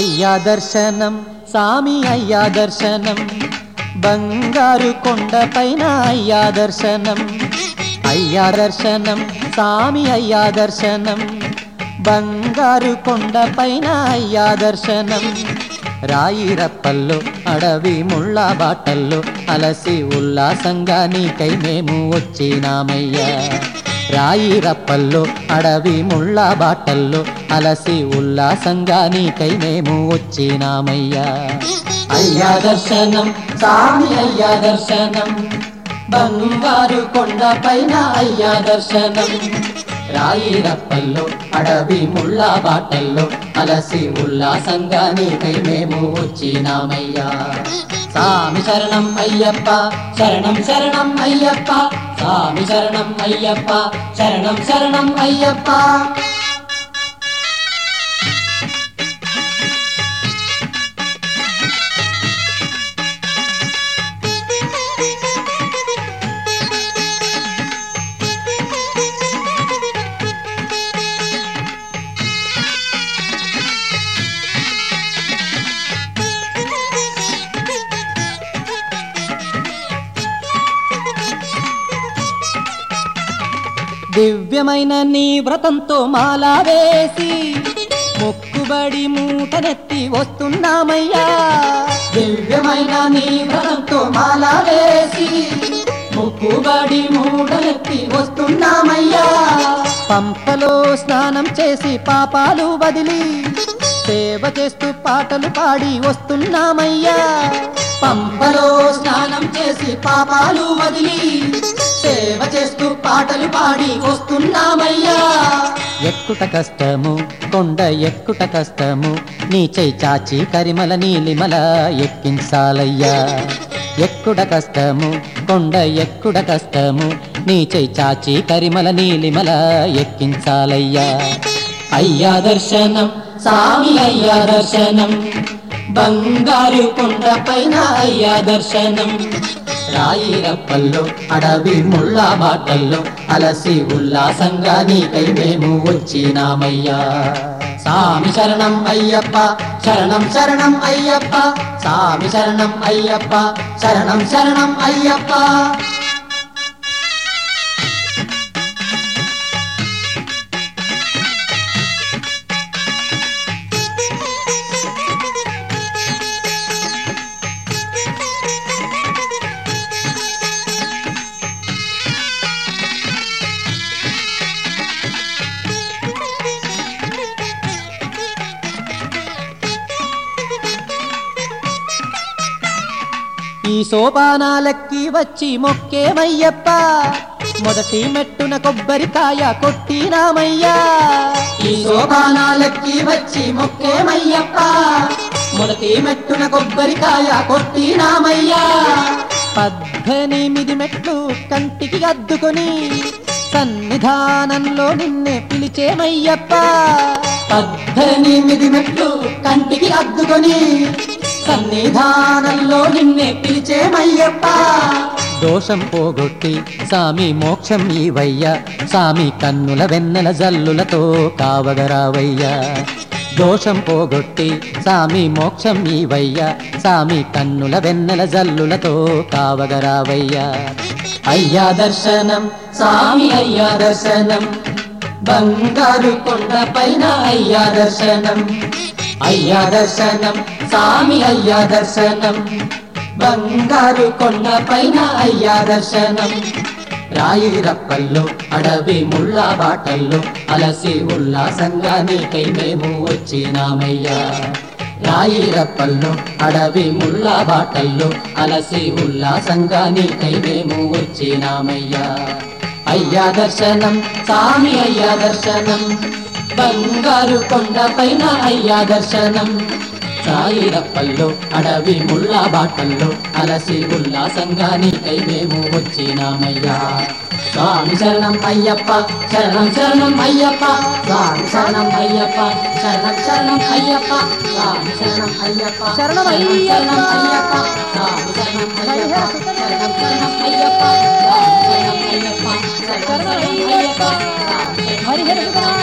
అయ్యా దర్శనం సామి అయ్యా దర్శనం. బంగారు కొండపైన అయ్యా దర్శనం. అయ్యా దర్శనం సామి అయ్యా దర్శనం. బంగారు కొండపైన అయ్యా దర్శనం. రాయిరప్పల్లో అడవి ముళ్ళ బాటల్లో అలసి ఉల్లాసంగా నీకై మేము వచ్చినామయ్యా. రాయిరప్పల్లో అడవి ముళ్ళ బాటల్లో అలసి ఉల్లాసంగా నీకై మేము వచ్చినామయ్యా. అయ్యా దర్శనం స్వామి అయ్యా దర్శనం బంగారు కొండ పైన అయ్యా దర్శనం. రాయిరప్పల్లో అడవి ముళ్ళ బాటల్లో అలసి ఉల్లాసంగా నీకై మేము వచ్చినామయ్యా. సామి శరణం అయ్యప్ప శరణం శరణం అయ్యప్ప సామి శరణం అయ్యప్ప శరణం శరణం అయ్యప్ప దివ్యమైన నీ వ్రతంతో మాలా వేసి మొక్కుబడి మూటనెత్తి వస్తున్నామయ్యా. దివ్యమైన నీ వ్రతంతో మాలా వేసి మొక్కుబడి మూటనెత్తి వస్తున్నామయ్యా. పంపలో స్నానం చేసి పాపాలు వదిలి సేవ చేస్తూ పాటలు పాడి వస్తున్నామయ్యా. పంపలో స్నానం చేసి పాపాలు వదిలి సేవ చేస్తూ పాటలు పాడి వస్తున్నామయ్యా. ఎక్కుట కష్టము కొండ ఎక్కుట కష్టము నీ చేయి చాచి కరిమల నీలిమల ఎక్కించాలయ్యా. ఎక్కుడ కష్టము కొండ ఎక్కుడ కష్టము నీ చేయి చాచి కరిమల నీలిమల ఎక్కించాలయ్యా. అయ్యా దర్శనం సామి అయ్యా దర్శనం బంగారు కొండ పైన అయ్యా దర్శనం. రాయిరప్పల్లో అడవి ముళ్ళ బాటల్లో అలసి ఉల్లాసంగా నీకై మేము వచ్చినామయ్యా. సామి శరణం అయ్యప్ప శరణం శరణం అయ్యప్ప సామి శరణం అయ్యప్ప శరణం శరణం అయ్యప్ప. ఈ సోపానాలెక్కి వచ్చి మొక్కేమయ్యప్ప మొదటి మెట్టున కొబ్బరికాయ కొట్టినామయ్యా ఈ సోపానాలెక్కి వచ్చి మొక్కేమయ్యప్ప మొదటి మెట్టున కొబ్బరికాయ కొట్టినామయ్యా పద్దెనిమిది మెట్లు కంటికి అద్దుకొని సన్నిధానంలో నిన్నే పిలిచేమయ్యప్ప పద్దెనిమిది మెట్లు కంటికి అద్దుకొని సన్నిధానంలో నిన్నే పిలిచేమయ్యప్ప దోషం పోగొట్టి సామి మోక్షం ఈవయ్యా. సామి కన్నుల వెన్నెల జల్లులతో కావగరావయ్యా. దోషం పోగొట్టి సామి మోక్షం ఈవయ్యా. సామి కన్నుల వెన్నెల జల్లులతో కావగరావయ్యా. అయ్యా దర్శనం సామి అయ్యా దర్శనం. బంగారు కొండ పైన అయ్యా దర్శనం. అయ్యా దర్శనం సామి అయ్యా దర్శనం. బంగారు కొండ పైన అయ్యా దర్శనం. రాయిరప్పల్లో అడవి ముళ్ళ బాటల్లో అలసి ఉల్లాసంగా నీకై మేము వచ్చినామయ్యా. రాయిరప్పల్లో అడవి ముళ్ళ బాటల్లో అలసి ఉల్లాసంగా నీకై మేము వచ్చినామయ్యా. అయ్యా దర్శనం సామి అయ్యా దర్శనం. బంగారు కొండ పైన అయ్యా దర్శనం. సాయిరప్పల్లో అడవి ముళ్ళ బాటల్లో అలసి ఉల్లాసంగా నీకై మేము వచ్చినామయ్యా. స్వామి శరణం అయ్యప్ప శరణం శరణం అయ్యప్ప. స్వామి శరణం అయ్యప్ప శరణం శరణం అయ్యప్ప. స్వామి శరణం అయ్యప్ప శరణం శరణం అయ్యప్ప. స్వామి శరణం అయ్యప్ప శరణం శరణం అయ్యప్ప. స్వామి శరణం అయ్యప్ప శరణం అయ్యప్ప. హరిహర